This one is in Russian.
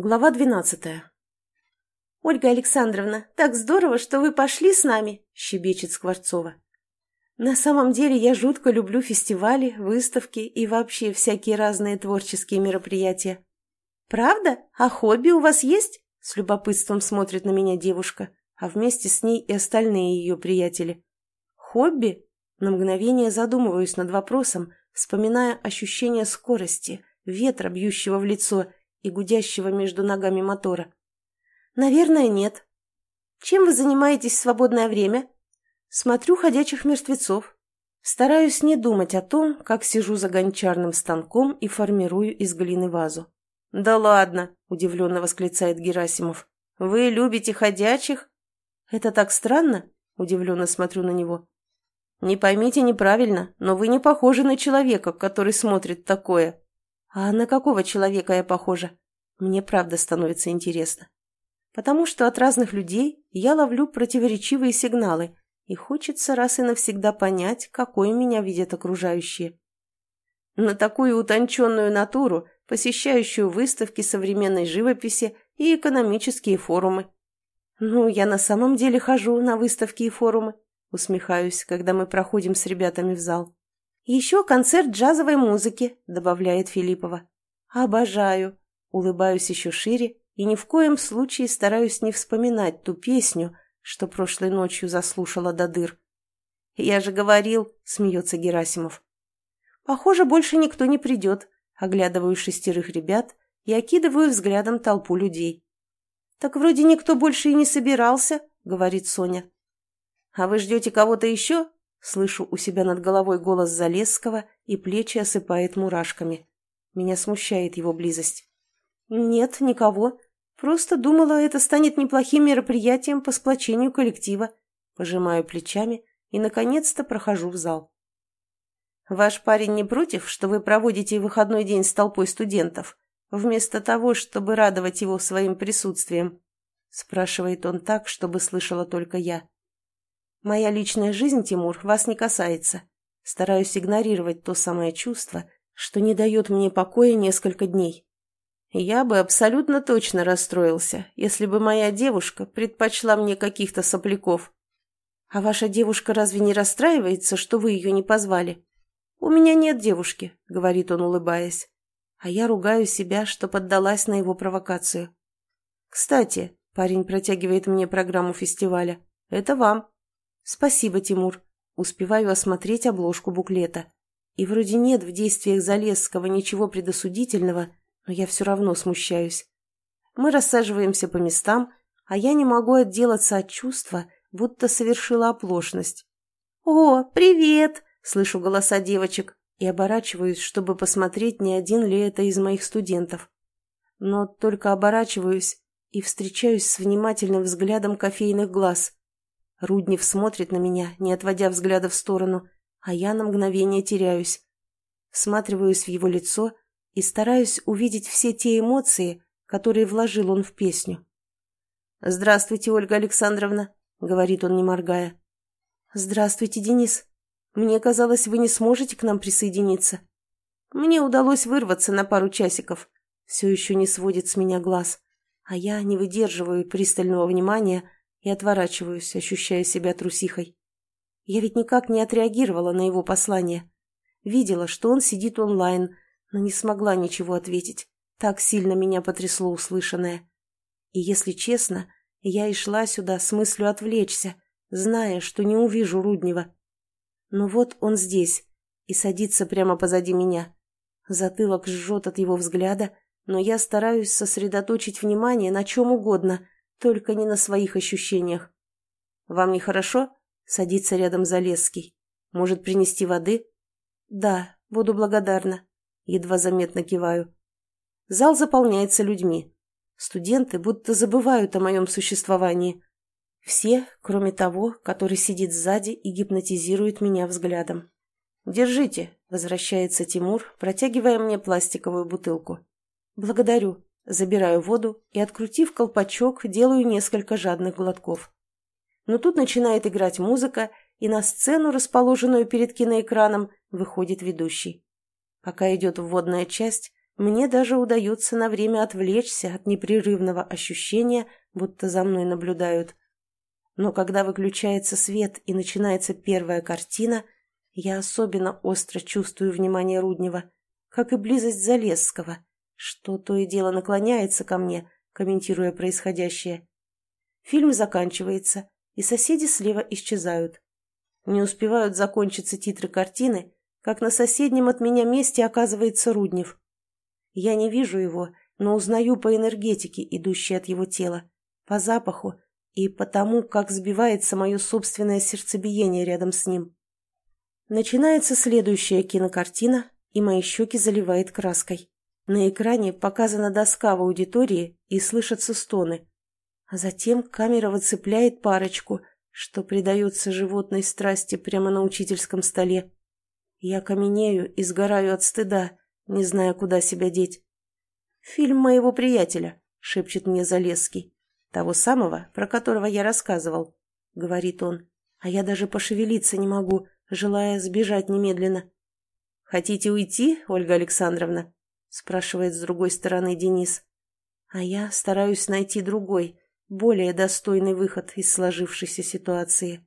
Глава двенадцатая. «Ольга Александровна, так здорово, что вы пошли с нами!» – щебечет Скворцова. «На самом деле я жутко люблю фестивали, выставки и вообще всякие разные творческие мероприятия». «Правда? А хобби у вас есть?» – с любопытством смотрит на меня девушка, а вместе с ней и остальные ее приятели. «Хобби?» На мгновение задумываюсь над вопросом, вспоминая ощущение скорости, ветра, бьющего в лицо – и гудящего между ногами мотора. «Наверное, нет». «Чем вы занимаетесь в свободное время?» «Смотрю ходячих мертвецов. Стараюсь не думать о том, как сижу за гончарным станком и формирую из глины вазу». «Да ладно!» – удивленно восклицает Герасимов. «Вы любите ходячих?» «Это так странно?» – удивленно смотрю на него. «Не поймите неправильно, но вы не похожи на человека, который смотрит такое», а на какого человека я похожа? Мне правда становится интересно. Потому что от разных людей я ловлю противоречивые сигналы, и хочется раз и навсегда понять, какой меня видят окружающие. На такую утонченную натуру, посещающую выставки современной живописи и экономические форумы. Ну, я на самом деле хожу на выставки и форумы, усмехаюсь, когда мы проходим с ребятами в зал. «Еще концерт джазовой музыки», — добавляет Филиппова. «Обожаю», — улыбаюсь еще шире и ни в коем случае стараюсь не вспоминать ту песню, что прошлой ночью заслушала до дыр. «Я же говорил», — смеется Герасимов. «Похоже, больше никто не придет», — оглядываю шестерых ребят и окидываю взглядом толпу людей. «Так вроде никто больше и не собирался», — говорит Соня. «А вы ждете кого-то еще?» Слышу у себя над головой голос Залесского, и плечи осыпает мурашками. Меня смущает его близость. «Нет, никого. Просто думала, это станет неплохим мероприятием по сплочению коллектива». Пожимаю плечами и, наконец-то, прохожу в зал. «Ваш парень не против, что вы проводите выходной день с толпой студентов, вместо того, чтобы радовать его своим присутствием?» спрашивает он так, чтобы слышала только я. Моя личная жизнь, Тимур, вас не касается. Стараюсь игнорировать то самое чувство, что не дает мне покоя несколько дней. Я бы абсолютно точно расстроился, если бы моя девушка предпочла мне каких-то сопляков. А ваша девушка разве не расстраивается, что вы ее не позвали? У меня нет девушки, говорит он, улыбаясь. А я ругаю себя, что поддалась на его провокацию. Кстати, парень протягивает мне программу фестиваля. Это вам. «Спасибо, Тимур». Успеваю осмотреть обложку буклета. И вроде нет в действиях Залесского ничего предосудительного, но я все равно смущаюсь. Мы рассаживаемся по местам, а я не могу отделаться от чувства, будто совершила оплошность. «О, привет!» — слышу голоса девочек и оборачиваюсь, чтобы посмотреть, не один ли это из моих студентов. Но только оборачиваюсь и встречаюсь с внимательным взглядом кофейных глаз. Руднев смотрит на меня, не отводя взгляда в сторону, а я на мгновение теряюсь. Всматриваюсь в его лицо и стараюсь увидеть все те эмоции, которые вложил он в песню. «Здравствуйте, Ольга Александровна», — говорит он, не моргая. «Здравствуйте, Денис. Мне казалось, вы не сможете к нам присоединиться. Мне удалось вырваться на пару часиков. Все еще не сводит с меня глаз, а я не выдерживаю пристального внимания, — и отворачиваюсь, ощущая себя трусихой. Я ведь никак не отреагировала на его послание. Видела, что он сидит онлайн, но не смогла ничего ответить. Так сильно меня потрясло услышанное. И если честно, я и шла сюда с мыслью отвлечься, зная, что не увижу Руднева. Но вот он здесь и садится прямо позади меня. Затылок жжет от его взгляда, но я стараюсь сосредоточить внимание на чем угодно, только не на своих ощущениях. «Вам нехорошо?» — садится рядом Залесский. «Может, принести воды?» «Да, буду благодарна». Едва заметно киваю. Зал заполняется людьми. Студенты будто забывают о моем существовании. Все, кроме того, который сидит сзади и гипнотизирует меня взглядом. «Держите», — возвращается Тимур, протягивая мне пластиковую бутылку. «Благодарю», Забираю воду и, открутив колпачок, делаю несколько жадных глотков. Но тут начинает играть музыка, и на сцену, расположенную перед киноэкраном, выходит ведущий. Пока идет вводная часть, Мне даже удается на время отвлечься от непрерывного ощущения, будто за мной наблюдают. Но когда выключается свет и начинается первая картина, я особенно остро чувствую внимание Руднева, как и близость Залесского, что то и дело наклоняется ко мне, комментируя происходящее. Фильм заканчивается, и соседи слева исчезают. Не успевают закончиться титры картины, как на соседнем от меня месте оказывается Руднев. Я не вижу его, но узнаю по энергетике, идущей от его тела, по запаху и по тому, как сбивается мое собственное сердцебиение рядом с ним. Начинается следующая кинокартина, и мои щеки заливает краской. На экране показана доска в аудитории и слышатся стоны. А затем камера выцепляет парочку, что придается животной страсти прямо на учительском столе. Я каменею и сгораю от стыда, не зная, куда себя деть. «Фильм моего приятеля», — шепчет мне Залесский. «Того самого, про которого я рассказывал», — говорит он. А я даже пошевелиться не могу, желая сбежать немедленно. «Хотите уйти, Ольга Александровна?» — спрашивает с другой стороны Денис. А я стараюсь найти другой, более достойный выход из сложившейся ситуации.